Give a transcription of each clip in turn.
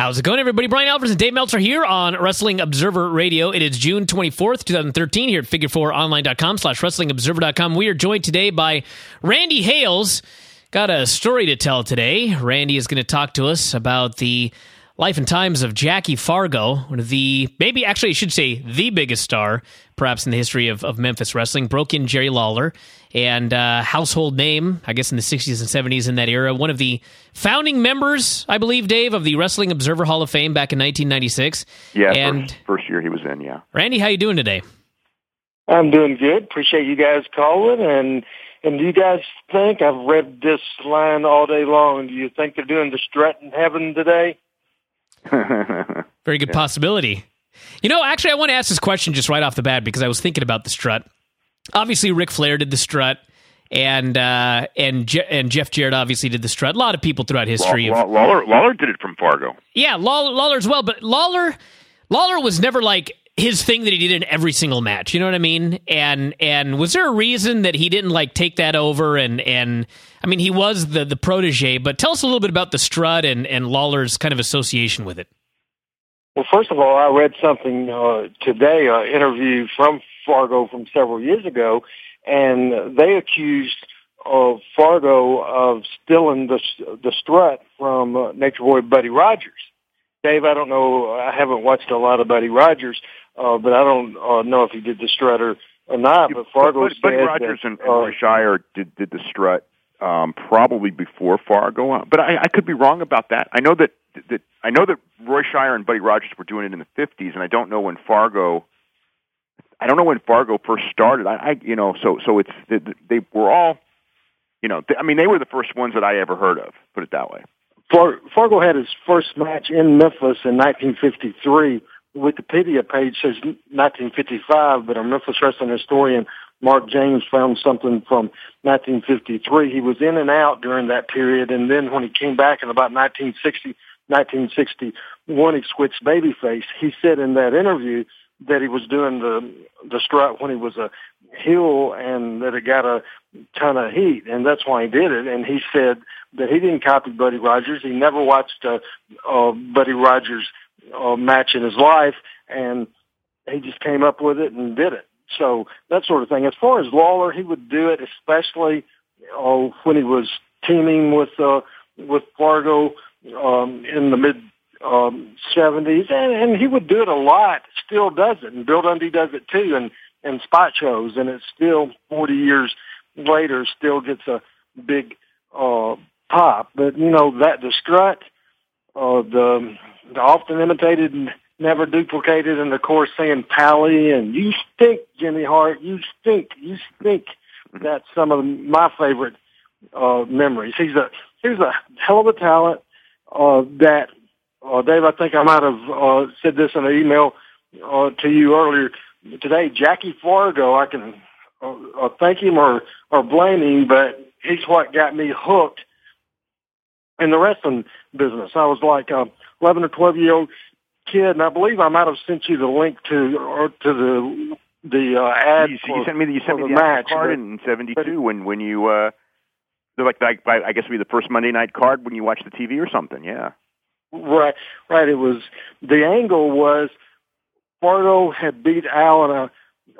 How's it going, everybody? Brian Alvarez and Dave Meltzer here on Wrestling Observer Radio. It is June 24th, 2013, here at figure4online.com slash wrestlingobserver.com. We are joined today by Randy Hales. Got a story to tell today. Randy is going to talk to us about the life and times of Jackie Fargo, one of the, maybe actually I should say the biggest star, perhaps in the history of, of Memphis wrestling, broke in Jerry Lawler and uh, household name, I guess in the 60s and 70s in that era. One of the founding members, I believe, Dave, of the Wrestling Observer Hall of Fame back in 1996. Yeah, and first, first year he was in, yeah. Randy, how you doing today? I'm doing good. Appreciate you guys calling. And and do you guys think I've read this line all day long? Do you think they're doing the strut in heaven today? Very good yeah. possibility. You know, actually, I want to ask this question just right off the bat because I was thinking about the strut. Obviously, Ric Flair did the strut, and uh, and Je- and Jeff Jarrett obviously did the strut. A lot of people throughout history. Of, Lawler Lawler did it from Fargo. Yeah, Lawler, Lawler as well, but Lawler Lawler was never like his thing that he did in every single match. You know what I mean? And and was there a reason that he didn't like take that over? And and I mean, he was the the protege, but tell us a little bit about the strut and and Lawler's kind of association with it. Well, first of all, I read something uh, today, an interview from Fargo from several years ago, and they accused of uh, Fargo of stealing the the strut from uh, Nature Boy Buddy Rogers. Dave, I don't know. I haven't watched a lot of Buddy Rogers, uh, but I don't uh, know if he did the strut or, or not. But Fargo but, but, Buddy Rogers that, and, and Roy Shire did did the strut um, probably before Fargo, but I, I could be wrong about that. I know that that I know that Roy Shire and Buddy Rogers were doing it in the '50s, and I don't know when Fargo. I don't know when Fargo first started. I, I you know, so so it's they, they were all, you know, they, I mean, they were the first ones that I ever heard of. Put it that way. Far, Fargo had his first match in Memphis in 1953. The Wikipedia page says 1955, but a Memphis wrestling historian Mark James found something from 1953. He was in and out during that period, and then when he came back in about 1960, 1961, he switched babyface. He said in that interview that he was doing the the strut when he was a heel and that it got a ton of heat, and that's why he did it. And he said that he didn't copy Buddy Rogers. He never watched a, a Buddy Rogers uh, match in his life, and he just came up with it and did it. So that sort of thing. As far as Lawler, he would do it, especially uh, when he was teaming with uh, with Fargo um, in the mid um, 70s, and, and he would do it a lot. Still does it, and Bill Dundee does it too, and and spot shows, and it's still 40 years later still gets a big uh, pop. But you know that the strut, uh, the the often imitated never duplicated, and of course saying Pally and you stink, Jimmy Hart, you stink, you stink. That's some of my favorite uh, memories. He's a he's a hell of a talent. Uh, that uh, Dave, I think I might have uh, said this in an email uh, to you earlier today. Jackie Fargo, I can uh, uh, thank him or or blame him, but he's what got me hooked in the wrestling business. I was like a 11 or 12 year old kid, and I believe I might have sent you the link to or to the the uh, ad. You, for, you sent me the, you sent me the, the match card but, in '72 when when you uh, like like I guess it would be the first Monday night card when you watch the TV or something. Yeah. Right, right. It was the angle was Fargo had beat Al in a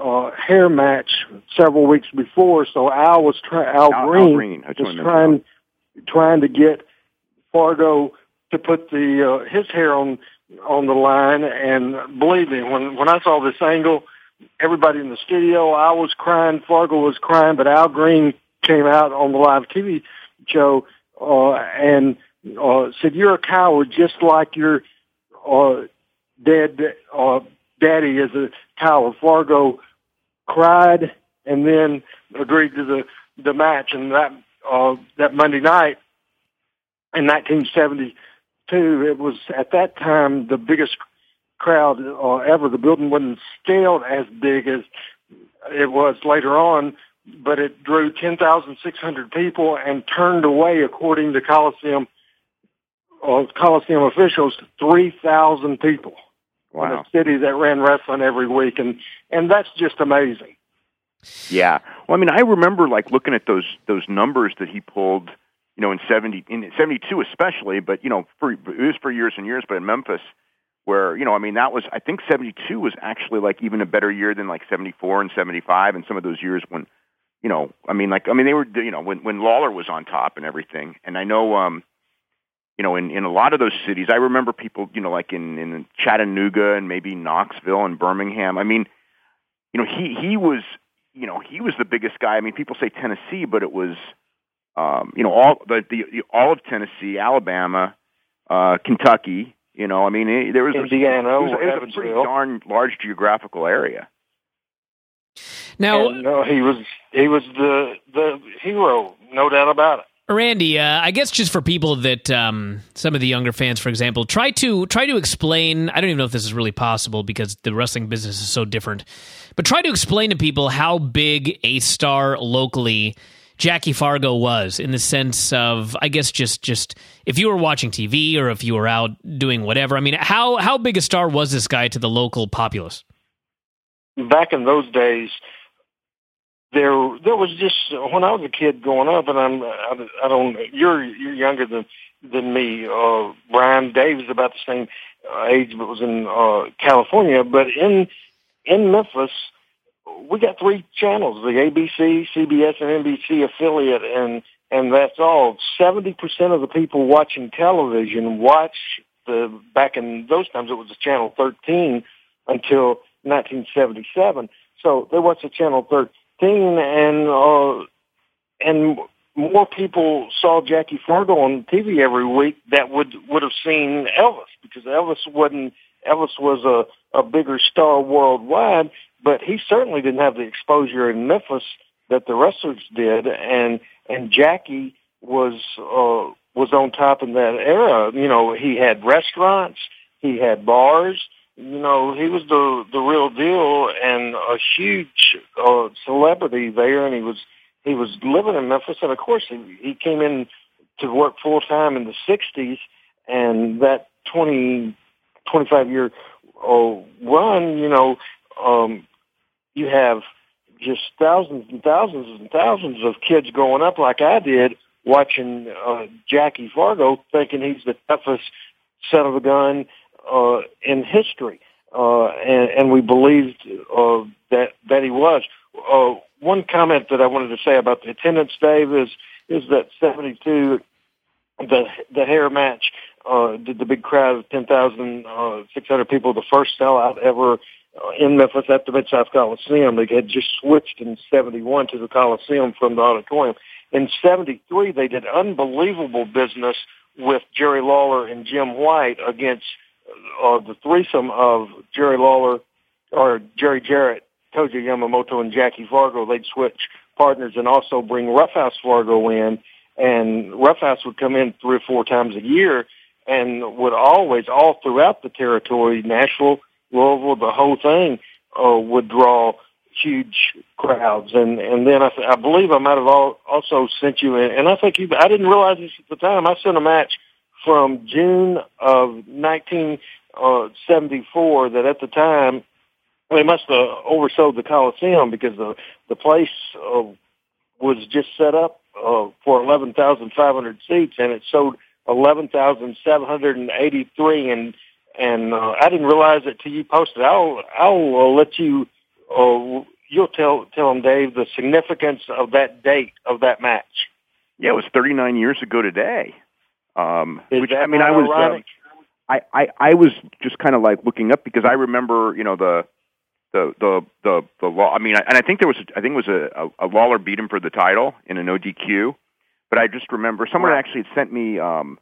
uh, hair match several weeks before, so Al was trying. Al, Al, Green, Al Green was trying trying to get Fargo to put the uh, his hair on on the line. And believe me, when when I saw this angle, everybody in the studio, I was crying, Fargo was crying, but Al Green came out on the live TV show uh, and uh, said, "You're a coward, just like your uh, dead uh, daddy is a coward." Fargo cried and then agreed to the the match, and that uh, that Monday night in 1972, it was at that time the biggest crowd uh, ever. The building wasn't scaled as big as it was later on, but it drew 10,600 people and turned away, according to Coliseum uh, Coliseum officials, 3,000 people. Wow. In a city that ran wrestling every week, and and that's just amazing. Yeah. Well, I mean, I remember like looking at those those numbers that he pulled you know, in 70, in 72 especially, but, you know, for, it was for years and years, but in Memphis, where, you know, I mean, that was, I think 72 was actually like even a better year than like 74 and 75 and some of those years when, you know, I mean, like, I mean, they were, you know, when, when Lawler was on top and everything. And I know, um, you know, in, in a lot of those cities, I remember people, you know, like in, in Chattanooga and maybe Knoxville and Birmingham. I mean, you know, he, he was, you know, he was the biggest guy. I mean, people say Tennessee, but it was, um, you know, all the, the, the all of Tennessee, Alabama, uh, Kentucky. You know, I mean, it, there was Indiana, a, it was, it was a pretty darn large geographical area. Now, and, no, he was he was the the hero, no doubt about it. Randy, uh, I guess just for people that um, some of the younger fans, for example, try to try to explain. I don't even know if this is really possible because the wrestling business is so different. But try to explain to people how big a star locally Jackie Fargo was in the sense of, I guess, just just if you were watching TV or if you were out doing whatever. I mean, how how big a star was this guy to the local populace? Back in those days, there there was just when I was a kid growing up, and I'm I, I don't you're you're younger than than me. Uh, Brian Dave is about the same uh, age, but was in uh, California. But in in Memphis, we got three channels: the ABC, CBS, and NBC affiliate, and and that's all. Seventy percent of the people watching television watch the back in those times it was the channel thirteen until 1977. So they watch the channel thirteen, and uh, and more people saw Jackie Fargo on TV every week that would would have seen Elvis because Elvis wasn't Elvis was a a bigger star worldwide, but he certainly didn't have the exposure in Memphis that the wrestlers did, and and Jackie was uh, was on top in that era. You know, he had restaurants, he had bars. You know, he was the the real deal and a huge uh, celebrity there, and he was he was living in Memphis, and of course he, he came in to work full time in the '60s, and that 20 25 year uh, run, you know, um, you have just thousands and thousands and thousands of kids growing up like I did watching uh, Jackie Fargo thinking he's the toughest son of a gun uh, in history. Uh, and, and we believed uh, that that he was. Uh, one comment that I wanted to say about the attendance, Dave, is is that 72, the the hair match, uh, did the big crowd of 10,600 uh, people, the first sellout ever in Memphis at the Mid-South Coliseum. They had just switched in 71 to the Coliseum from the auditorium. In 73, they did unbelievable business with Jerry Lawler and Jim White against uh, the threesome of Jerry Lawler or Jerry Jarrett, Tojo Yamamoto, and Jackie Fargo. They'd switch partners and also bring Roughhouse Fargo in. And Roughhouse would come in three or four times a year and would always, all throughout the territory, Nashville, Louisville, the whole thing uh, would draw huge crowds. And and then I, I believe I might have all, also sent you, and I think you, I didn't realize this at the time. I sent a match from June of 1974 that at the time they must have oversold the Coliseum because the the place uh, was just set up uh, for 11,500 seats, and it sold 11,783 and and uh, I didn't realize it till you posted. I'll I'll uh, let you. Uh, you'll tell tell them, Dave, the significance of that date of that match. Yeah, it was 39 years ago today. Um, Is which that I mean, I was. Um, I, I I was just kind of like looking up because I remember, you know, the the the the the law. I mean, I, and I think there was I think it was a, a, a Lawler beat him for the title in an ODQ, but I just remember someone actually had sent me um,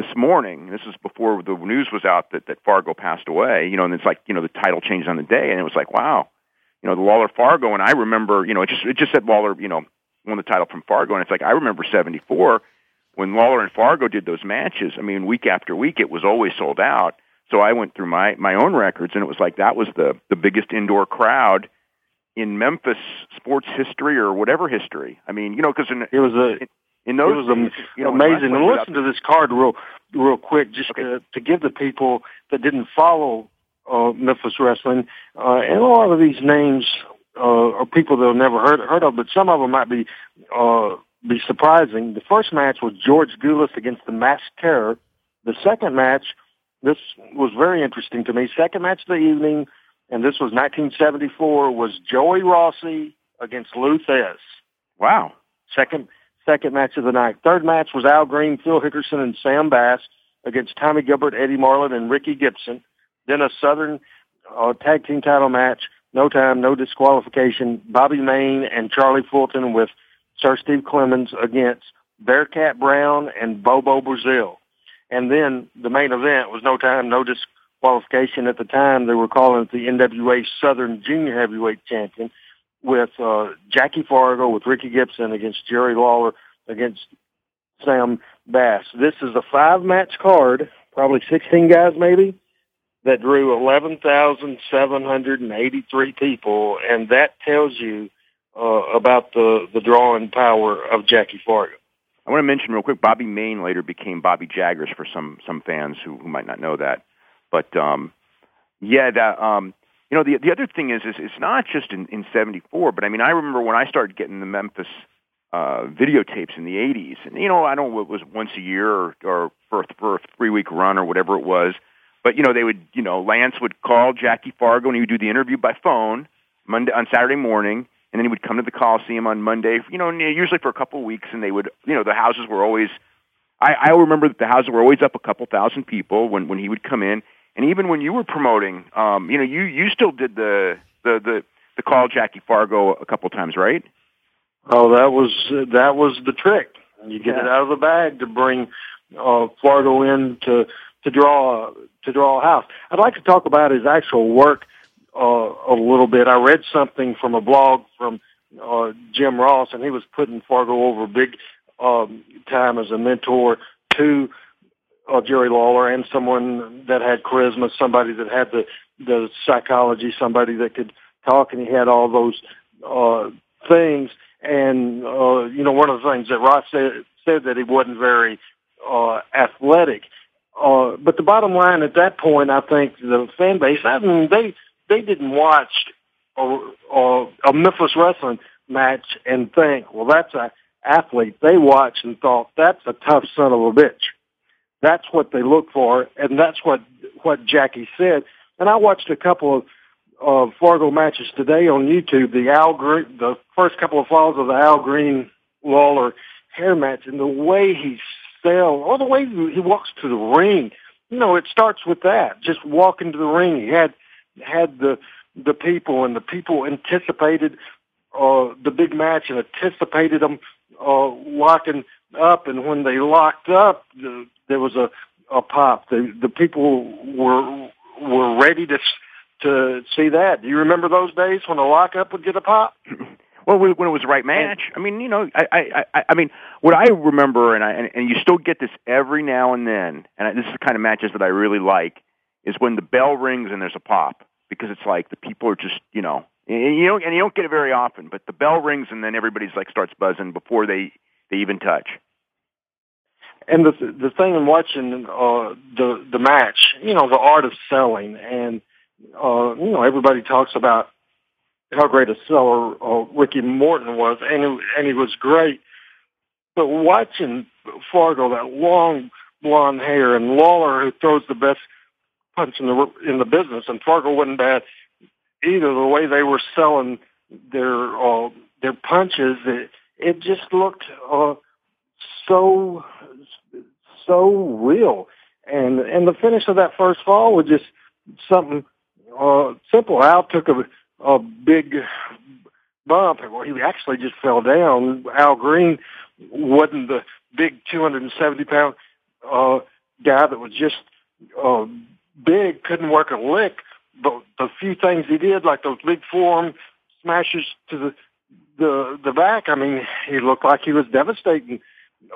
this morning. This is before the news was out that that Fargo passed away. You know, and it's like you know the title changed on the day, and it was like wow, you know the Lawler Fargo, and I remember you know it just it just said Lawler you know won the title from Fargo, and it's like I remember '74 when Lawler and Fargo did those matches. I mean, week after week, it was always sold out. So I went through my my own records, and it was like that was the the biggest indoor crowd in Memphis sports history or whatever history. I mean, you know, because It was a in it those was days, you know, amazing. And listen to this card real real quick, just Okay. to, to give the people that didn't follow uh, Memphis wrestling, uh, and a lot of these names uh, are people they'll never heard heard of, but some of them might be uh, be surprising. The first match was George Gulas against the Masked Terror. The second match, this was very interesting to me. Second match of the evening, and this was 1974, was Joey Rossi against Lou Thesz. Wow. Second second match of the night. Third match was Al Green, Phil Hickerson, and Sam Bass against Tommy Gilbert, Eddie Marlin, and Ricky Gibson. Then a Southern uh, tag team title match, no time, no disqualification. Bobby Mayne and Charlie Fulton with Sir Steve Clemens against Bearcat Brown and Bobo Brazil. And then the main event was no time, no disqualification. At the time, they were calling it the NWA Southern Junior Heavyweight Champion with uh, Jackie Fargo, with Ricky Gibson against Jerry Lawler, against Sam Bass. This is a five-match card, probably 16 guys maybe, that drew 11,783 people, and that tells you uh, about the, the drawing power of Jackie Fargo. I want to mention real quick, Bobby Mayne later became Bobby Jaggers for some some fans who, who might not know that. But um, yeah, that um, you know the the other thing is is it's not just in in '74, but I mean I remember when I started getting the Memphis uh, videotapes in the '80s, and you know I don't know it was once a year or, or for for a three week run or whatever it was, but you know they would you know Lance would call Jackie Fargo and he would do the interview by phone Monday on Saturday morning and then he would come to the Coliseum on Monday, you know, usually for a couple of weeks, and they would, you know, the houses were always. I, I remember that the houses were always up a couple thousand people when when he would come in, and even when you were promoting, um, you know, you you still did the the the the call Jackie Fargo a couple times, right? Oh, that was that was the trick. You get yeah. it out of the bag to bring uh, Fargo in to to draw to draw a house. I'd like to talk about his actual work uh, a little bit. I read something from a blog from uh, Jim Ross, and he was putting Fargo over big um, time as a mentor to uh, Jerry Lawler and someone that had charisma, somebody that had the the psychology, somebody that could talk, and he had all those uh, things. And uh, you know, one of the things that Ross said said that he wasn't very uh, athletic. Uh, but the bottom line at that point, I think the fan base, I mean, they they didn't watch a, a, a Memphis wrestling match and think, well, that's a athlete. They watched and thought, that's a tough son of a bitch. That's what they look for, and that's what what Jackie said. And I watched a couple of of Fargo matches today on YouTube. The Al Green, the first couple of falls of the Al Green Lawler hair match, and the way he sells, or the way he walks to the ring. You know, it starts with that. Just walking to the ring. He had had the the people, and the people anticipated uh, the big match and anticipated them uh, locking up. And when they locked up, the, there was a a pop. The the people were were ready to to see that. Do you remember those days when a lockup would get a pop? Well, when it was the right match, I mean, you know, I, I, I, I mean, what I remember, and I, and, and you still get this every now and then, and I, this is the kind of matches that I really like, is when the bell rings and there's a pop because it's like the people are just you know and you don't and you don't get it very often, but the bell rings and then everybody's like starts buzzing before they they even touch. And the the thing in watching uh, the the match, you know, the art of selling, and uh, you know, everybody talks about how great a seller uh, Ricky Morton was, and it, and he was great. But watching Fargo, that long blonde hair, and Lawler, who throws the best punch in the in the business, and Fargo wasn't bad either. The way they were selling their uh, their punches, it, it just looked uh, so so real. And and the finish of that first fall was just something uh, simple. Al took a a big bump. Well, he actually just fell down. Al Green wasn't the big 270 pound uh, guy that was just uh, big, couldn't work a lick. But the few things he did, like those big forearm smashes to the the the back, I mean, he looked like he was devastating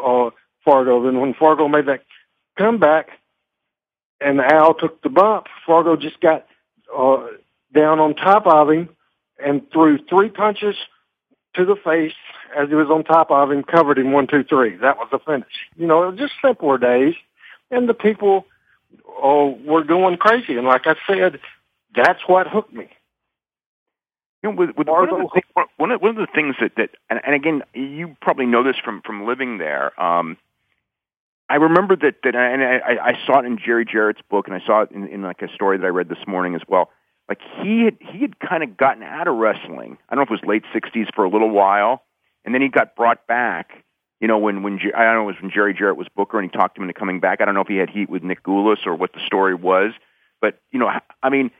uh, Fargo. Then when Fargo made that comeback, and Al took the bump, Fargo just got uh, down on top of him and threw three punches to the face as he was on top of him, covered him one, two, three. That was the finish. You know, it was just simpler days, and the people oh, we're going crazy. And like I said, that's what hooked me. You know, with, with one, of the, one, of, one of the things that, that and, and again, you probably know this from from living there. Um, I remember that that, and I, I saw it in Jerry Jarrett's book, and I saw it in, in like a story that I read this morning as well. Like he had he had kind of gotten out of wrestling. I don't know if it was late '60s for a little while, and then he got brought back. You know, when when I don't know, it was when Jerry Jarrett was Booker, and he talked him into coming back. I don't know if he had heat with Nick Gulas or what the story was, but you know, I mean,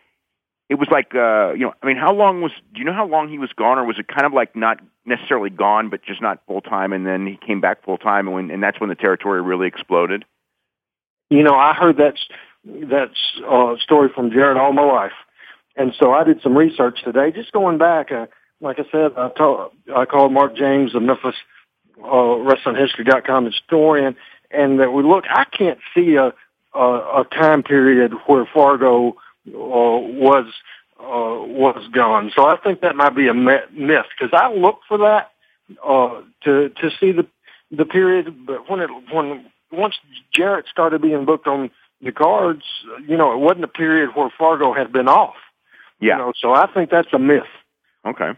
it was like uh you know i mean how long was do you know how long he was gone or was it kind of like not necessarily gone but just not full time and then he came back full time and when and that's when the territory really exploded? You know i heard that that uh story from Jarrett all my life. And so i did some research today. Just going back uh, like i said i told i called mark james the memphis uh wrestlinghistory.com historian and that we look i can't see a a, a time period where fargo was uh, was gone. So I think that might be a myth because I look for that uh, to to see the the period. But when it when once Jarrett started being booked on the cards, you know, it wasn't a period where Fargo had been off. Yeah. You know, so I think that's a myth. Okay.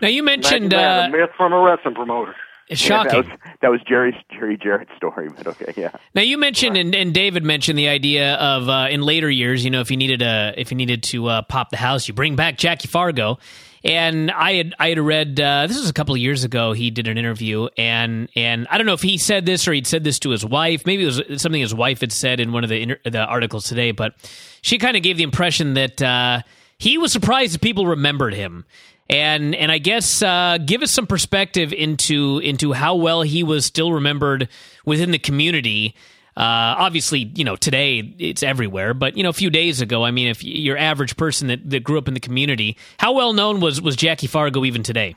Now you mentioned uh, a myth from a wrestling promoter. It's shocking. Yeah, that, was, that was Jerry's Jerry Jarrett's story, but okay, yeah. Now you mentioned and, and David mentioned the idea of uh, in later years, you know, if you needed a if you needed to uh, pop the house, you bring back Jackie Fargo. And I had I had read uh, this was a couple of years ago. He did an interview, and and I don't know if he said this or he'd said this to his wife. Maybe it was something his wife had said in one of the inter- the articles today. But she kind of gave the impression that uh, he was surprised that people remembered him and and I guess uh, give us some perspective into into how well he was still remembered within the community. Uh, obviously, you know today it's everywhere, but you know a few days ago, I mean, if your average person that, that grew up in the community, how well known was was Jackie Fargo even today?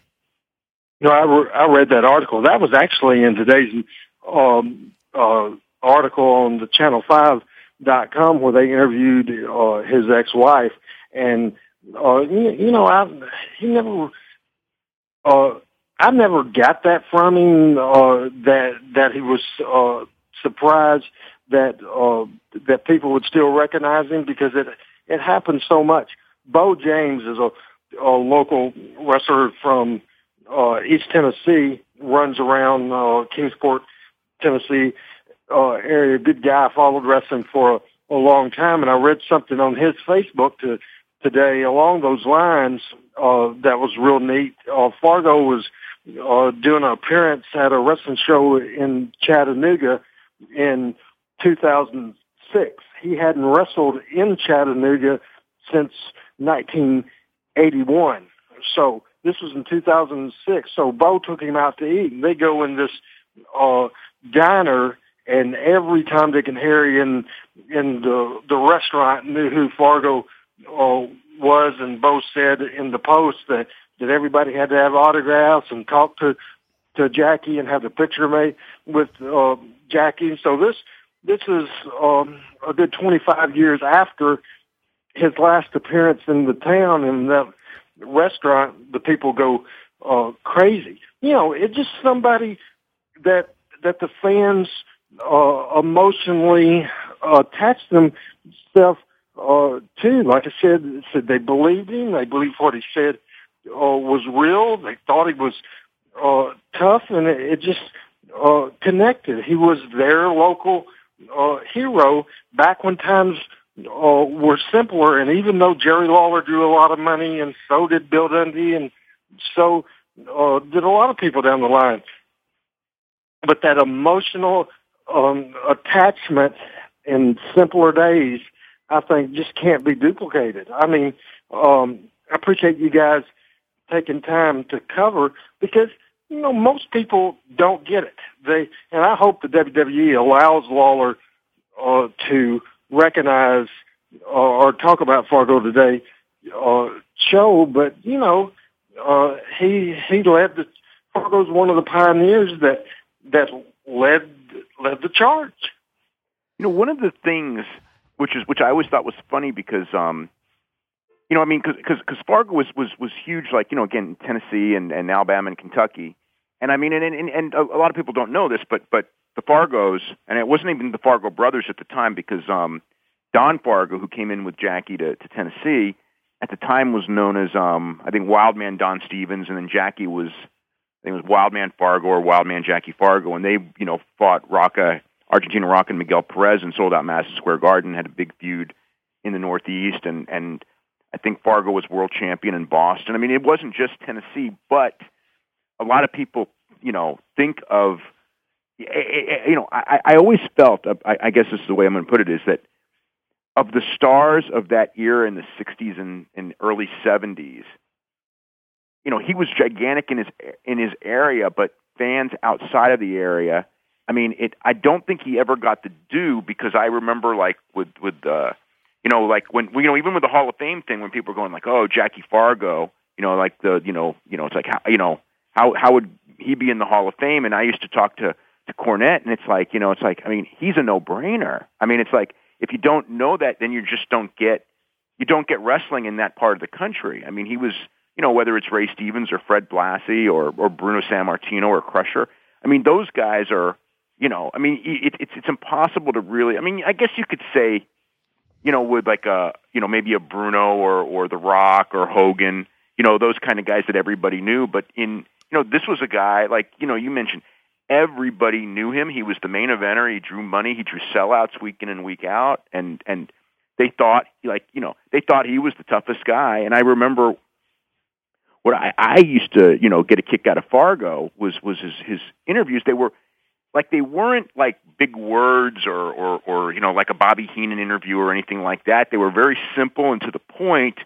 No, I, re- I read that article. That was actually in today's um, uh, article on the Channel Five dot com where they interviewed uh, his ex wife and you, know, I he never. Uh, I never got that from him. Uh, that that he was uh, surprised that uh, that people would still recognize him because it it happens so much. Bo James is a, a local wrestler from uh, East Tennessee, runs around uh, Kingsport, Tennessee uh, area. Good guy. Followed wrestling for a, a long time, and I read something on his Facebook to today along those lines uh, that was real neat. Uh, Fargo was uh, doing an appearance at a wrestling show in Chattanooga in 2006. He hadn't wrestled in Chattanooga since 1981. So this was in 2006. So Bo took him out to eat, and they go in this uh, diner. And every time Dick and Harry in in the the restaurant knew who Fargo uh, was, and both said in the post that that everybody had to have autographs and talk to to Jackie and have the picture made with uh, Jackie. So this this is um, a good 25 years after his last appearance in the town in that restaurant. The people go uh, crazy. You know, it's just somebody that that the fans uh, emotionally uh, attach themselves uh, too. Like I said, said they believed him. They believed what he said uh, was real. They thought he was uh, tough, and it, it just uh, connected. He was their local uh, hero back when times uh, were simpler. And even though Jerry Lawler drew a lot of money, and so did Bill Dundee, and so uh, did a lot of people down the line, but that emotional um, attachment in simpler days I think just can't be duplicated. I mean, um, I appreciate you guys taking time to cover because you know most people don't get it. They and I hope the WWE allows Lawler uh, to recognize uh, or talk about Fargo today uh, show, but you know uh, he he led the Fargo's one of the pioneers that that led led the charge. You know, one of the things which is which I always thought was funny because um, you know I mean because because Fargo was was was huge like you know again Tennessee and and Alabama and Kentucky. And I mean and and, and a lot of people don't know this but but the Fargos and it wasn't even the Fargo brothers at the time because um, Don Fargo who came in with Jackie to, to Tennessee at the time was known as um, I think Wildman Don Stevens, and then Jackie was I think it was Wildman Fargo or Wildman Jackie Fargo, and they you know fought Rocca Argentina Rocca and Miguel Perez and sold out Madison Square Garden, had a big feud in the Northeast, and and I think Fargo was world champion in Boston. I mean, it wasn't just Tennessee, but a lot of people you know think of eh, eh, eh, you know I, I always felt uh, I, I guess this is the way I'm going to put it is that of the stars of that era in the 60s and, and early 70s, you know, he was gigantic in his in his area, but fans outside of the area, I mean, it. I don't think he ever got the due because I remember like with with uh, you know, like when you know, even with the Hall of Fame thing, when people were going like, oh, Jackie Fargo, you know, like the you know, you know, it's like how you know how how would he be in the Hall of Fame? And I used to talk to to Cornette, and it's like you know, it's like I mean, he's a no brainer. I mean, it's like if you don't know that, then you just don't get you don't get wrestling in that part of the country. I mean, he was you know whether it's Ray Stevens or Fred Blassie or or Bruno Sammartino or Crusher. I mean, those guys are you know. I mean, it, it's it's impossible to really. I mean, I guess you could say you know with like a you know maybe a Bruno or or The Rock or Hogan. You know those kind of guys that everybody knew, but in you know this was a guy like you know you mentioned everybody knew him. He was the main eventer. He drew money. He drew sellouts week in and week out, and and they thought like you know they thought he was the toughest guy. And I remember what I, I used to you know get a kick out of Fargo was was his his interviews. They were like they weren't like big words or or or you know like a Bobby Heenan interview or anything like that. They were very simple and to the point,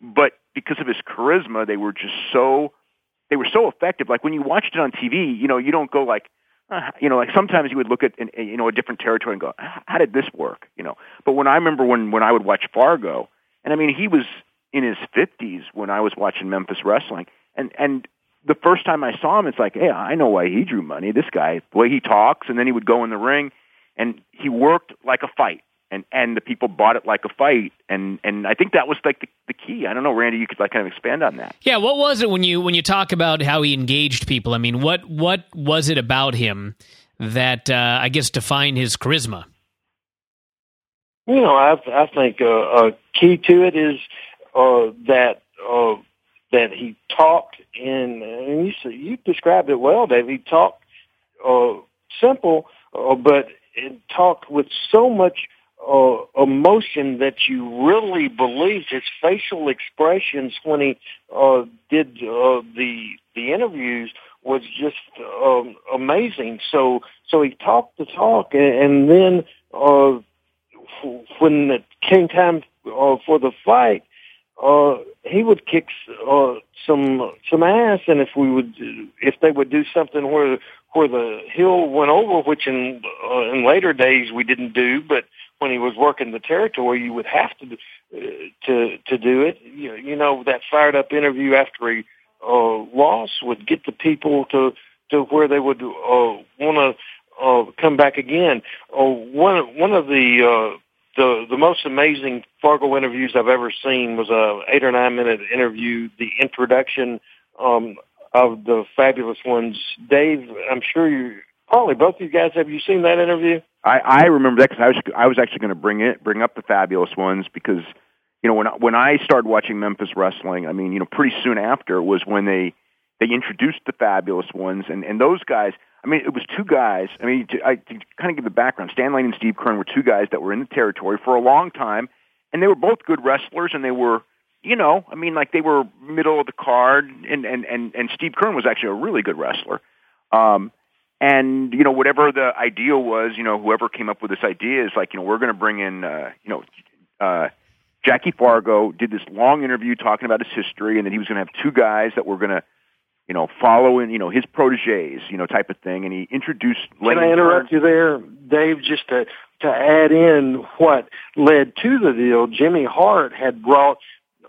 but because of his charisma, they were just so they were so effective. Like when you watched it on TV, you know, you don't go like, uh, you know, like sometimes you would look at, an, you know, a different territory and go, how did this work? You know, but when I remember when, when I would watch Fargo, and I mean, he was in his fifties when I was watching Memphis wrestling and, and the first time I saw him, it's like, hey, I know why he drew money. This guy, the way he talks, and then he would go in the ring, and he worked like a fight and and the people bought it like a fight and and I think that was like the, the key. I don't know, Randy, you could like kind of expand on that. Yeah, what was it when you when you talk about how he engaged people? I mean, what what was it about him that uh, I guess defined his charisma? You know, I I think uh, a key to it is uh, that uh, that he talked in. And you you described it well, Dave. He talked uh, simple, uh, but it talked with so much uh, emotion that you really believed his facial expressions when he uh, did uh, the the interviews was just um, amazing. So so he talked the talk, and, and then uh, when it came time uh, for the fight, uh, he would kick uh, some some ass, and if we would if they would do something where where the heel went over, which in uh, in later days we didn't do, but when he was working the territory, you would have to uh, to to do it. You, you know that fired up interview after a uh, loss would get the people to to where they would uh, want to uh, come back again. Uh, one one of the uh, the the most amazing Fargo interviews I've ever seen was a eight or nine minute interview. The introduction um, of the fabulous ones, Dave. I'm sure you probably both of you guys have you seen that interview? I, I remember that because I was I was actually going to bring it bring up the fabulous ones because you know when when I started watching Memphis wrestling, I mean you know pretty soon after was when they they introduced the fabulous ones and and those guys. I mean, it was two guys. I mean, to, I, to kind of give the background, Stan Lane and Steve Keirn were two guys that were in the territory for a long time, and they were both good wrestlers, and they were, you know, I mean, like they were middle of the card, and and and and Steve Keirn was actually a really good wrestler. Um, and you know whatever the ideal was you know whoever came up with this idea is like you know we're going to bring in uh you know uh Jackie Fargo did this long interview talking about his history and then he was going to have two guys that were going to you know following, you know his proteges you know type of thing and he introduced Can I interrupt you there Dave just to to add in what led to the deal Jimmy Hart had brought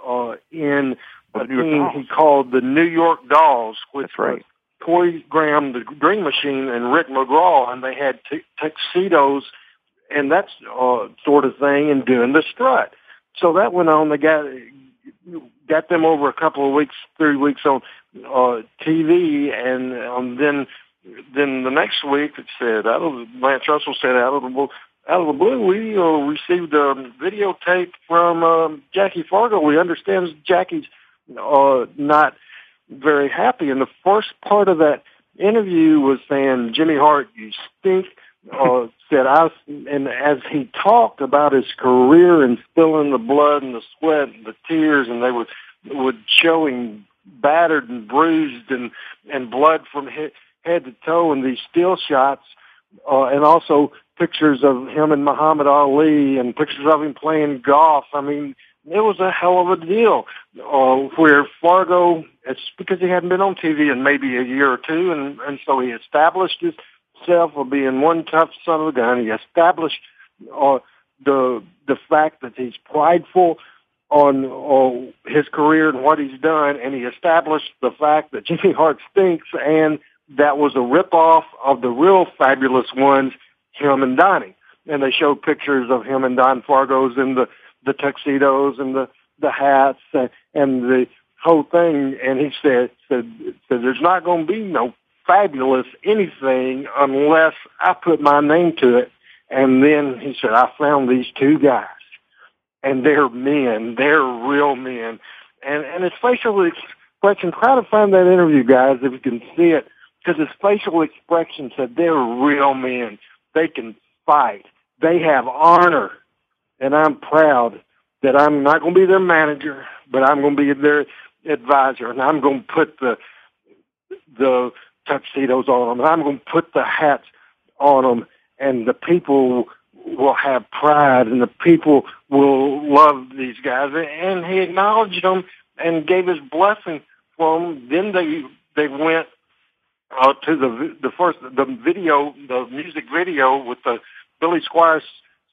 uh in a team he called the New York Dolls which That's right. Troy Graham, the Dream Machine, and Rick McGraw, and they had t- tuxedos and that uh, sort of thing, and doing the strut. So that went on. They got got them over a couple of weeks, three weeks on uh, TV, and um, then then the next week it said, out of Lance Russell said, out of the out of the blue, we uh, received a videotape from um, Jackie Fargo. We understand Jackie's uh, not very happy. And the first part of that interview was saying, Jimmy Hart, you stink. Uh, said I, and as he talked about his career and spilling the blood and the sweat and the tears, and they would would showing battered and bruised and and blood from head, head to toe, and these still shots, uh, and also pictures of him and Muhammad Ali and pictures of him playing golf. I mean, it was a hell of a deal. Uh, where Fargo, it's because he hadn't been on TV in maybe a year or two, and and so he established himself of being one tough son of a gun. He established uh, the the fact that he's prideful on uh, his career and what he's done, and he established the fact that Jimmy Hart stinks, and that was a ripoff of the real fabulous ones him and Donnie. And they showed pictures of him and Don Fargo's in the, the tuxedos and the, the hats and, and the whole thing. And he said, said, said there's not going to be no fabulous anything unless I put my name to it. And then he said, I found these two guys and they're men. They're real men. And, and his facial expression, try to find that interview, guys, if you can see it, because his facial expression said they're real men. They can fight. They have honor. And I'm proud that I'm not going to be their manager, but I'm going to be their advisor. And I'm going to put the, the tuxedos on them. I'm going to put the hats on them. And the people will have pride and the people will love these guys. And he acknowledged them and gave his blessing for them. Then they, they went uh, to the the first the video, the music video with the Billy Squier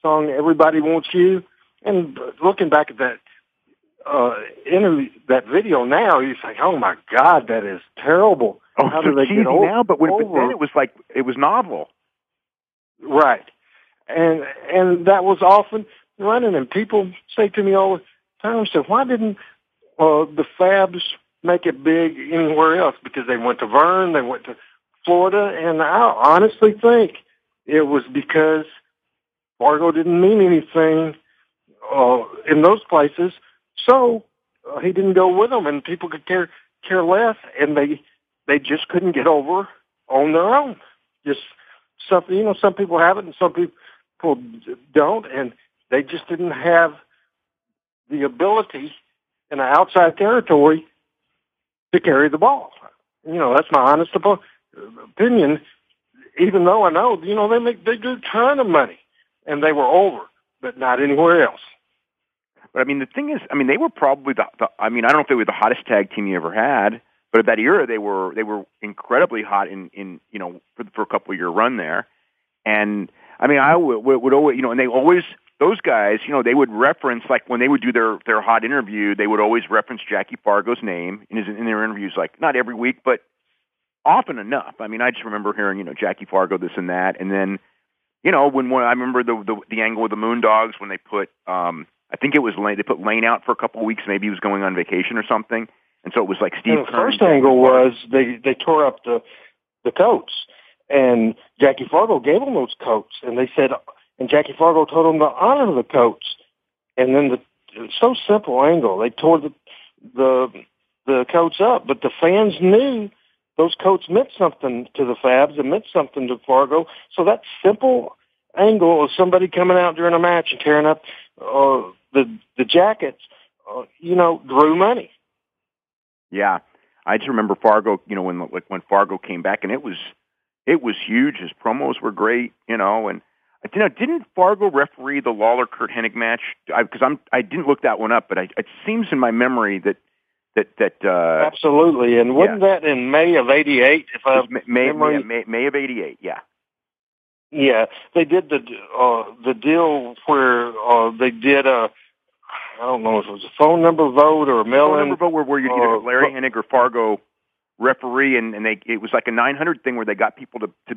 song "Everybody Wants You." And looking back at that uh, interview, that video now, you say, "Oh my God, that is terrible." Oh, How so do they cheesy get over, now, but, when, but then it was like it was novel, right? And and that was often running, and people say to me all the time, "So why didn't uh, the Fabs make it big anywhere else because they went to Verne, they went to Florida, and I honestly think it was because Fargo didn't mean anything uh, in those places, so uh, he didn't go with them, and people could care care less, and they they just couldn't get over on their own. Just something, you know, some people have it, and some people don't, and they just didn't have the ability in an outside territory to carry the ball. You know, that's my honest opinion. Even though I know, you know, they make they do a ton of money, and they were over, but not anywhere else. But I mean, the thing is, I mean, they were probably the, the. I mean, I don't know if they were the hottest tag team you ever had, but at that era, they were they were incredibly hot in in you know for for a couple year run there, and I mean, I would, would always you know, and they always those guys, you know, they would reference like when they would do their their hot interview, they would always reference Jackie Fargo's name in his in their interviews, like not every week, but often enough. I mean, I just remember hearing, you know, Jackie Fargo this and that, and then, you know, when, when I remember the, the the angle with the Moondogs when they put, um, I think it was Lane, they put Lane out for a couple of weeks, maybe he was going on vacation or something, and so it was like Steve. And the first angle was they they tore up the the coats, and Jackie Fargo gave them those coats, and they said and Jackie Fargo told them to honor the coats. And then the so simple angle. They tore the the the coats up, but the fans knew those coats meant something to the Fabs. It meant something to Fargo. So that simple angle of somebody coming out during a match and tearing up uh, the the jackets, uh, you know, drew money. Yeah, I just remember Fargo. You know, when like when Fargo came back, and it was it was huge. His promos were great. You know, and you know, didn't Fargo referee the Lawler Curt Hennig match? Because I'm I didn't look that one up, but I, it seems in my memory that that that uh, absolutely. And wasn't yeah. that in May of '88? If I May, May, May May of '88, yeah. Yeah, they did the uh, the deal where uh, they did a I don't know if it was a phone number vote or a mail-in phone number vote where, where you either Larry Hennig or Fargo referee, and, and they it was like a 900 thing where they got people to to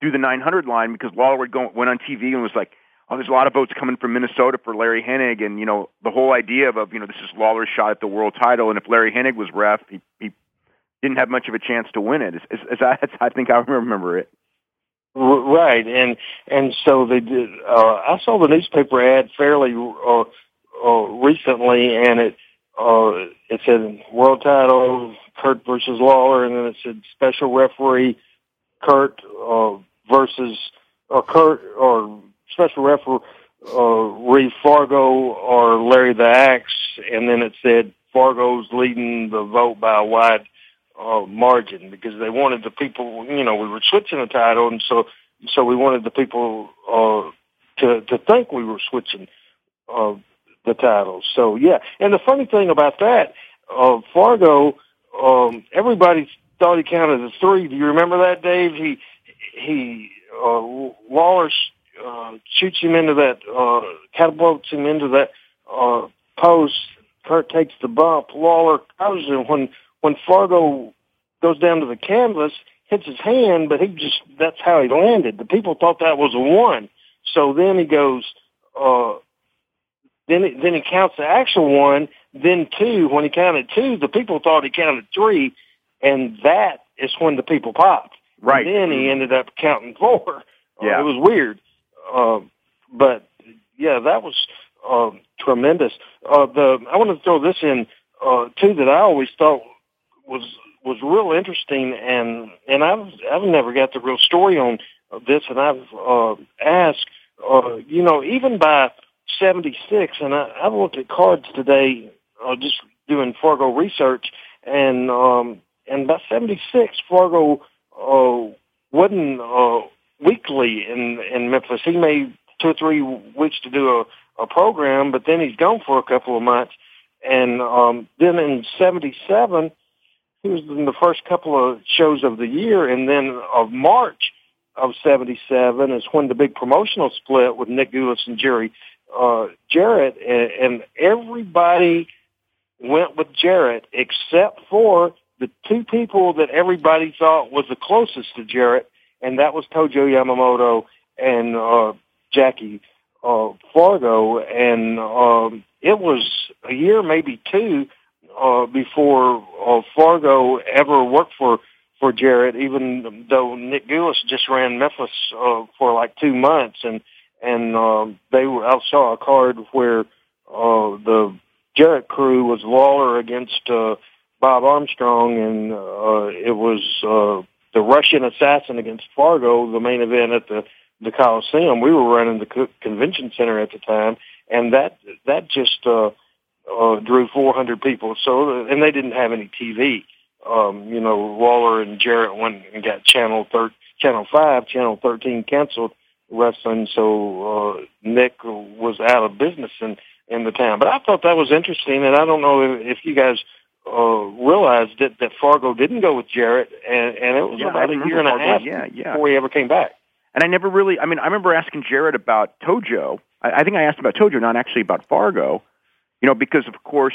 do the 900 line because Lawler would go, went on TV and was like, oh, there's a lot of votes coming from Minnesota for Larry Hennig, and you know the whole idea of, of you know this is Lawler's shot at the world title, and if Larry Hennig was ref, he, he didn't have much of a chance to win it. Is, is, is that, I think I remember it. Right, and and so they did. Uh, I saw the newspaper ad fairly uh, recently, and it uh, it said world title Curt versus Lawler, and then it said special referee Curt uh, versus or Curt or special referee uh, Fargo or Larry the Axe, and then it said Fargo's leading the vote by a wide uh, margin because they wanted the people, you know, we were switching the title, and so so we wanted the people uh, to to think we were switching uh, the titles. So yeah, and the funny thing about that, uh, Fargo, um, everybody thought he counted as three. Do you remember that, Dave? He he uh, Lawler uh, shoots him into that, uh, catapults him into that uh, post. Curt takes the bump. Lawler covers him when when Fargo goes down to the canvas, hits his hand, but he just, that's how he landed. The people thought that was a one. So then he goes, uh, then, he, then he counts the actual one, then two. When he counted two, the people thought he counted three, and that is when the people popped. Right. And then he ended up counting four. Yeah. Uh, it was weird. Uh, but yeah, that was, uh, tremendous. Uh, the, I want to throw this in, uh, too, that I always thought was was real interesting, and and I've I've never got the real story on this, and I've uh, asked, uh, you know, even by '76, and I, I've looked at cards today, uh, just doing Fargo research, and um, and by '76, Fargo uh, wasn't uh, weekly in in Memphis. He made two or three weeks to do a, a program, but then he's gone for a couple of months. And um, then in '77, he was in the first couple of shows of the year, and then of March of '77 is when the big promotional split with Nick Gulas and Jerry uh, Jarrett, and, and everybody went with Jarrett except for the two people that everybody thought was the closest to Jarrett, and that was Tojo Yamamoto and uh, Jackie uh, Fargo, and um, it was a year, maybe two, uh, before uh, Fargo ever worked for for Jarrett, even though Nick Gulas just ran Memphis uh, for like two months, and and uh, they were. I saw a card where uh, the Jarrett crew was Lawler against uh, Bob Armstrong, and uh, it was uh, the Russian assassin against Fargo, the main event at the the Coliseum. We were running the convention center at the time, and that that just uh, uh, drew 400 people. So, and they didn't have any TV. Um, you know, Lawler and Jarrett went and got channel thir- channel five, channel 13 canceled wrestling. So, uh, Nick was out of business in, in the town. But I thought that was interesting. And I don't know if, if you guys, uh, realized that, that Fargo didn't go with Jarrett and, and it was yeah, about a year and Fargo, a half yeah, yeah. before he ever came back. And I never really, I mean, I remember asking Jarrett about Tojo. I, I think I asked about Tojo, not actually about Fargo. You know, because of course,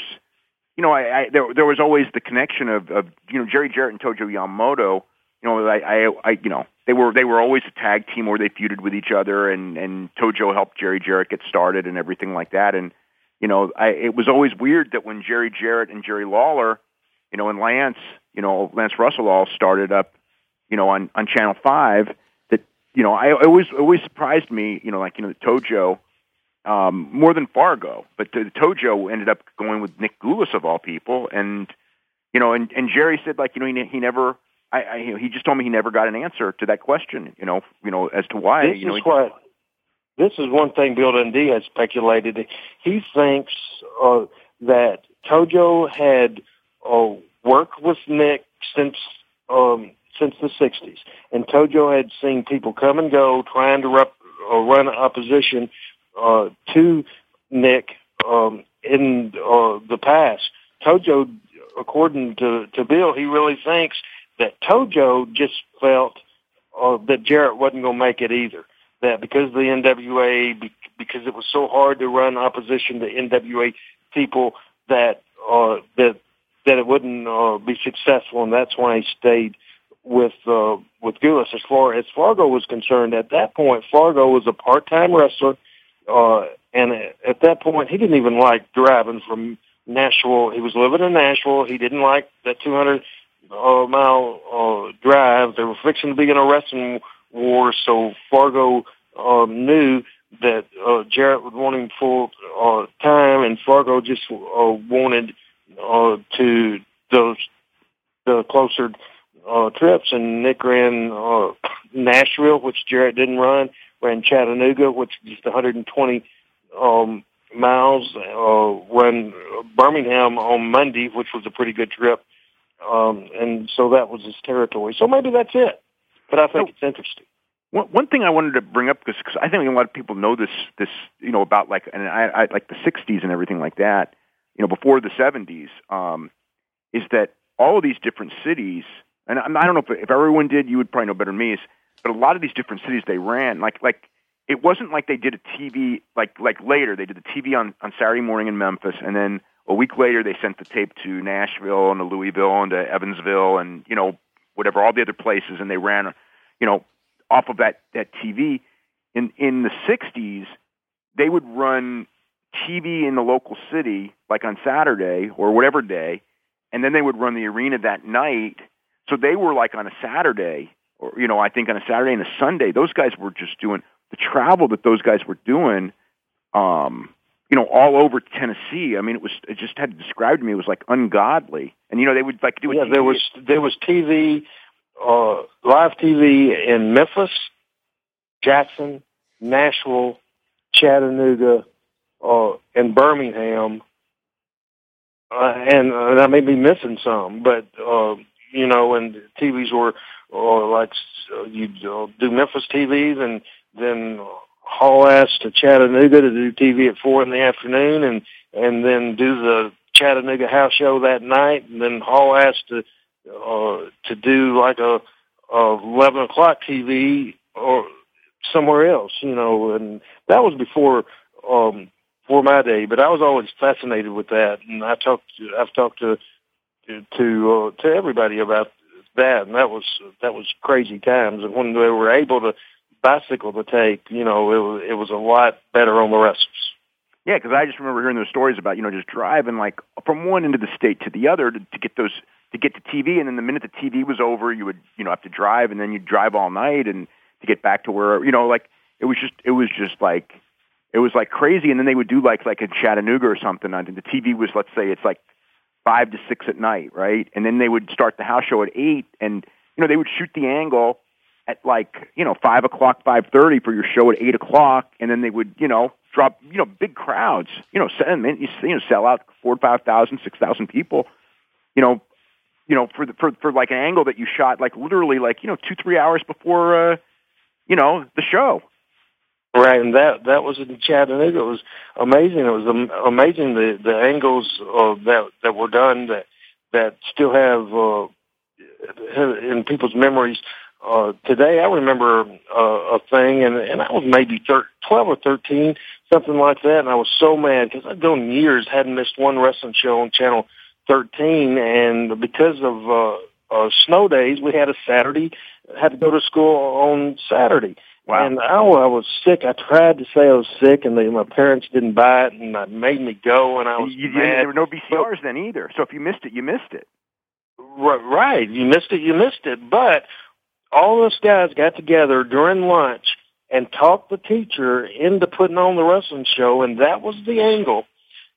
you know, I, I there there was always the connection of, of you know Jerry Jarrett and Tojo Yamamoto. You know, I, I, I you know they were they were always a tag team where they feuded with each other, and and Tojo helped Jerry Jarrett get started and everything like that. And you know, I it was always weird that when Jerry Jarrett and Jerry Lawler, you know, and Lance, you know, Lance Russell all started up, you know, on on Channel Five. That you know, I always always surprised me, you know, like you know, Tojo um, more than Fargo. But the, Tojo ended up going with Nick Gulas of all people, and you know, and, and Jerry said like you know he, he never. I, I, he just told me he never got an answer to that question. You know, you know as to why. This you know, is what. This is one thing Bill Dundee has speculated. He thinks uh, that Tojo had uh, worked with Nick since um, since the '60s, and Tojo had seen people come and go trying to rep, uh, run opposition uh, to Nick um, in uh, the past. Tojo, according to, to Bill, he really thinks that Tojo just felt uh, that Jarrett wasn't going to make it either. That because the NWA, be, because it was so hard to run opposition to NWA people, that uh, that that it wouldn't uh, be successful, and that's why he stayed with uh, with Gulas. As far as Fargo was concerned, at that point, Fargo was a part-time wrestler uh, and at that point, he didn't even like driving from Nashville. He was living in Nashville. He didn't like that 200 uh, mile uh, drive. They were fixing to be in a wrestling war, so Fargo um, knew that uh, Jarrett would want him full uh, time, and Fargo just uh, wanted uh, to those the closer uh, trips, and Nick ran uh, Nashville, which Jarrett didn't run, ran Chattanooga, which is just 120 um, miles, uh, run Birmingham on Monday, which was a pretty good trip, um, and so that was his territory. So maybe that's it, but I think so, it's interesting. One, one thing I wanted to bring up because I think a lot of people know this this you know about like and I, I like the '60s and everything like that, you know, before the '70s, um, is that all of these different cities and I don't know if, if everyone did, you would probably know better than me. But a lot of these different cities they ran, like like it wasn't like they did a TV like like later they did the TV on on Saturday morning in Memphis, and then a week later they sent the tape to Nashville and to Louisville and to Evansville and you know whatever all the other places, and they ran you know off of that that TV. In in the '60s, they would run TV in the local city like on Saturday or whatever day, and then they would run the arena that night so they were like on a Saturday, or you know, I think on a Saturday and a Sunday, those guys were just doing the travel that those guys were doing. Um, you know, all over Tennessee. I mean, it was it just had to describe to me. It was like ungodly, and you know, they would like do. Yeah, TV. there was there was TV, uh, live TV in Memphis, Jackson, Nashville, Chattanooga, uh, and Birmingham, uh, and, uh, and I may be missing some, but uh, you know, and TVs were or like uh, you uh, do Memphis TVs and then haul ass to Chattanooga to do TV at four in the afternoon and and then do the Chattanooga house show that night and then haul ass to uh, to do like a, a eleven o'clock TV or somewhere else, you know, and that was before um for my day, but I was always fascinated with that and I talked to, I've talked to to uh, to everybody about that, and that was that was crazy times. And when they were able to bicycle the tape, you know, it it was a lot better on the wrestlers. Yeah, because I just remember hearing those stories about you know just driving like from one end of the state to the other to, to get those to get to TV, and then the minute the TV was over, you would you know have to drive, and then you'd drive all night and to get back to where you know like it was just it was just like it was like crazy, and then they would do like like in Chattanooga or something. I think the TV was let's say it's like five to six at night, right? And then they would start the house show at eight, and you know they would shoot the angle at like you know five o'clock, five thirty for your show at eight o'clock, and then they would you know drop you know big crowds, you know, send you know sell out four, five thousand, six thousand people, you know, you know for the, for for like an angle that you shot like literally like you know two three hours before uh, you know the show, Right, and that that was in Chattanooga. It was amazing. It was am- amazing the the angles uh, that that were done that that still have uh, in people's memories uh, today. I remember uh, a thing, and and I was maybe thir- twelve or thirteen, something like that, and I was so mad because I'd gone years hadn't missed one wrestling show on Channel thirteen, and because of uh, uh, snow days, we had a Saturday, had to go to school on Saturday Wow. And oh, I was sick. I tried to say I was sick, and they, my parents didn't buy it, and it made me go, and I was you, mad. There were no VCRs then either, so if you missed it, you missed it. Right, you missed it, you missed it. But all those guys got together during lunch and talked the teacher into putting on the wrestling show, and that was the angle.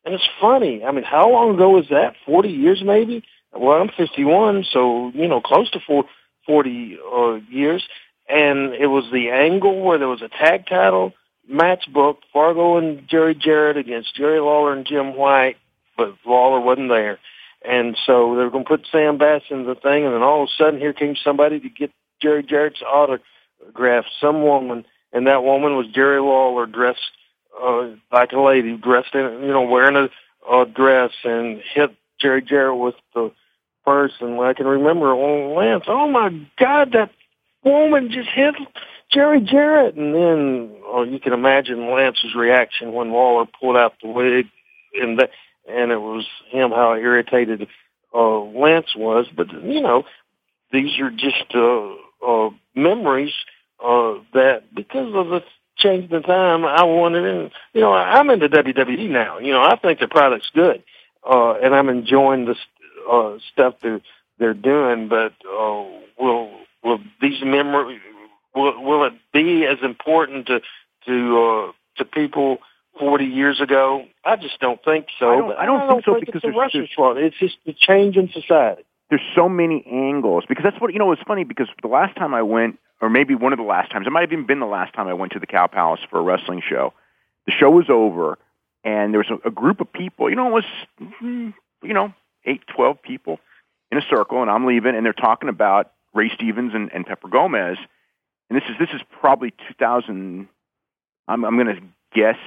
And it's funny. I mean, how long ago was that? Forty years, maybe. Well, I'm 51, so you know, close to four, 40 uh, years and it was the angle where there was a tag title match book, Fargo and Jerry Jarrett against Jerry Lawler and Jim White, but Lawler wasn't there. And so they were going to put Sam Bass in the thing, and then all of a sudden here came somebody to get Jerry Jarrett's autograph, some woman, and that woman was Jerry Lawler dressed uh, like a lady, dressed in, you know, wearing a, a dress and hit Jerry Jarrett with the purse. And I can remember, Lance, oh my God, that woman just hit Jerry Jarrett. And then oh, you can imagine Lance's reaction when Lawler pulled out the wig and that, and it was him how irritated uh, Lance was. But, you know, these are just uh, uh, memories uh, that because of the change in time, I wanted in. You know, I'm into WWE now. You know, I think the product's good, uh, and I'm enjoying the uh, stuff they're they're doing. But uh, will will these memory will, will it be as important to to uh, to people 40 years ago? I just don't think so. I don't, I don't, I think so think because it's a there's, fault. It's just the change in society. There's so many angles because that's what you know. It's funny because the last time I went, or maybe one of the last times, it might have even been the last time I went to the Cow Palace for a wrestling show. The show was over, and there was a, a group of people. You know, it was you know eight, twelve people in a circle, and I'm leaving, and they're talking about Ray Stevens and, and Pepper Gomez. And this is this is probably 2000. I'm, I'm going to guess.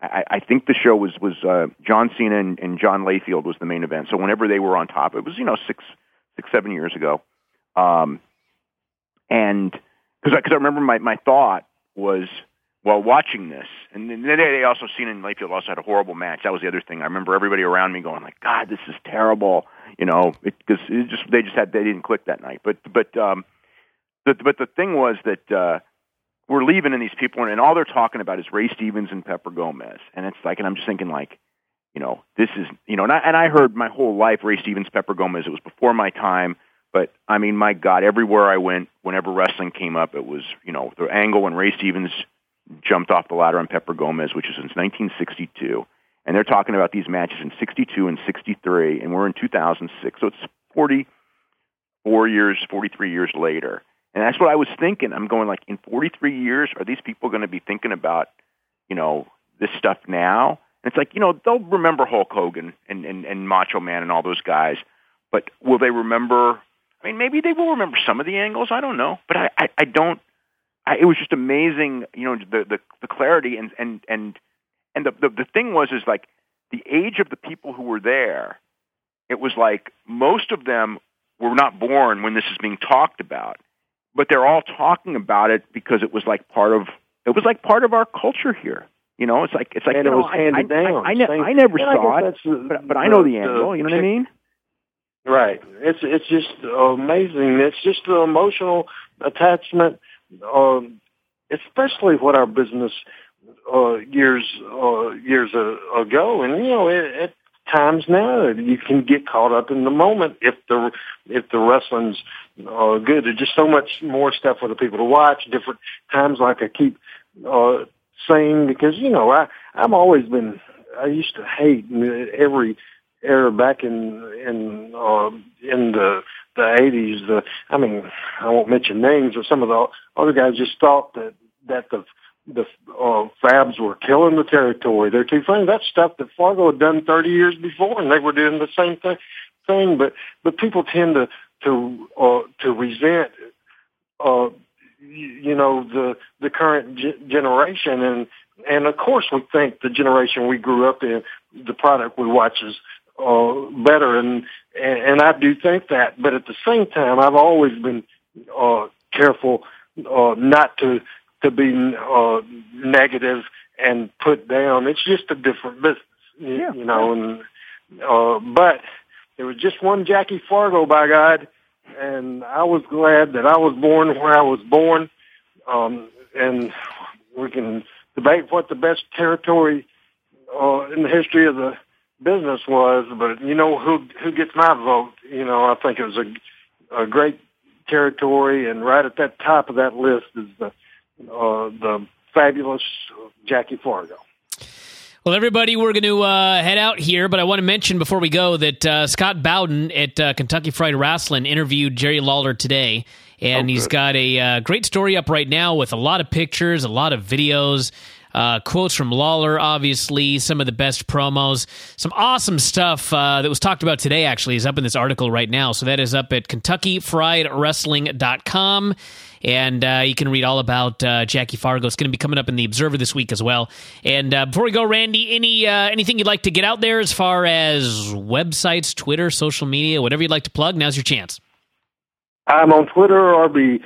I, I think the show was was uh, John Cena and, and John Layfield was the main event. So whenever they were on top, it was you know six six seven years ago. Um, and because I, cause I remember my my thought was while watching this, and then they, also Cena and Layfield also had a horrible match. That was the other thing. I remember everybody around me going like, God, this is terrible. You know, because it, it just they just had they didn't click that night. But but um, the, but the thing was that uh, we're leaving, and these people, and all they're talking about is Ray Stevens and Pepper Gomez, and it's like, and I'm just thinking like, you know, this is, you know, and I, and I heard my whole life Ray Stevens, Pepper Gomez. It was before my time, but I mean, my God, everywhere I went, whenever wrestling came up, it was, you know, the angle when Ray Stevens jumped off the ladder on Pepper Gomez, which is since 1962, and they're talking about these matches in 62 and 63, and we're in 2006, so it's 44 years, 43 years later. And that's what I was thinking. I'm going like, in 43 years, are these people going to be thinking about, you know, this stuff now? It's like, you know, they'll remember Hulk Hogan and, and, and Macho Man and all those guys, but will they remember? I mean, maybe they will remember some of the angles. I don't know, but I, I, I don't. I, it was just amazing, you know, the the, the clarity and and and and the, the the thing was is like the age of the people who were there. It was like most of them were not born when this is being talked about, but they're all talking about it because it was like part of it was like part of our culture here. You know, it's like it's like and you it know, was handed I, down. I, I, ne- I never saw it, the- but, but I know the the- angle. You know what I mean? Right. It's it's just amazing. It's just the emotional attachment, um, especially what our business uh, years uh, years uh, ago, and you know, at, at times now you can get caught up in the moment if the if the wrestling's uh, good. There's just so much more stuff for the people to watch. Different times, like I keep uh, saying, because you know, I I've always been. I used to hate every era back in in uh, in the the eighties. The I mean, I won't mention names, but some of the other guys just thought that that the the uh, Fabs were killing the territory. They're too funny. That's stuff that Fargo had done thirty years before, and they were doing the same thing. Thing, but but people tend to to uh, to resent. Uh, you, know the the current ge- generation and and of course we think the generation we grew up in the product we watch is uh, better, and, and and I do think that. But at the same time, I've always been uh, careful uh, not to to be uh, negative and put down. It's just a different business, you, Yeah. you know. And uh, but there was just one Jackie Fargo, by God, and I was glad that I was born where I was born. Um, and we can debate what the best territory uh, in the history of the business was, but you know who who gets my vote. You know, I think it was a a great territory, and right at that top of that list is the uh, the fabulous Jackie Fargo. Well, everybody, we're going to uh, head out here, but I want to mention before we go that uh, Scott Bowden at uh, Kentucky Fried Wrestling interviewed Jerry Lawler today, and Oh, he's got a uh, great story up right now with a lot of pictures, a lot of videos. Uh, quotes from Lawler, obviously, some of the best promos, some awesome stuff uh, that was talked about today, actually, is up in this article right now. So that is up at KentuckyFriedWrestling.com. And uh, you can read all about uh, Jackie Fargo. It's going to be coming up in the Observer this week as well. And uh, before we go, Randy, any uh, anything you'd like to get out there as far as websites, Twitter, social media, whatever you'd like to plug? Now's your chance. I'm on Twitter, RB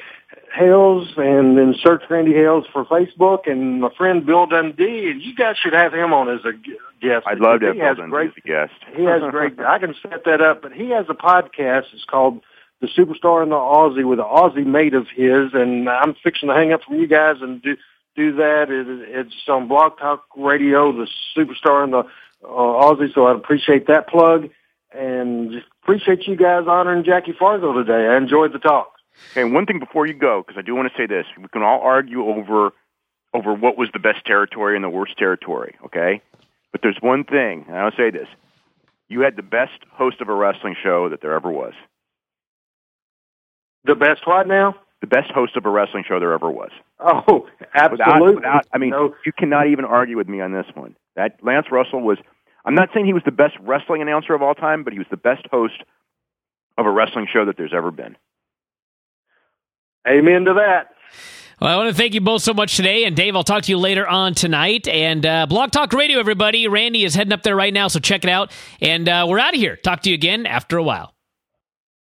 Hales, and then search Randy Hales for Facebook, and my friend Bill Dundee, and you guys should have him on as a guest. I'd love to have Bill Dundee great as a guest. He has great. I can set that up, but he has a podcast. It's called The Superstar and the Aussie with an Aussie mate of his, and I'm fixing to hang up from you guys and do do that. It, it's on Blog Talk Radio, The Superstar and the uh, Aussie. So I'd appreciate that plug, and just appreciate you guys honoring Jackie Fargo today. I enjoyed the talk. Okay, one thing before you go, because I do want to say this: we can all argue over over what was the best territory and the worst territory. Okay, but there's one thing, and I'll say this: you had the best host of a wrestling show that there ever was. The best what now? The best host of a wrestling show there ever was. Oh, absolutely. Without, without I mean, no. you cannot even argue with me on this one. That Lance Russell was. I'm not saying he was the best wrestling announcer of all time, but he was the best host of a wrestling show that there's ever been. Amen to that. Well, I want to thank you both so much today. And Dave, I'll talk to you later on tonight. And uh, Blog Talk Radio, everybody. Randy is heading up there right now, so check it out. And uh, we're out of here. Talk to you again after a while.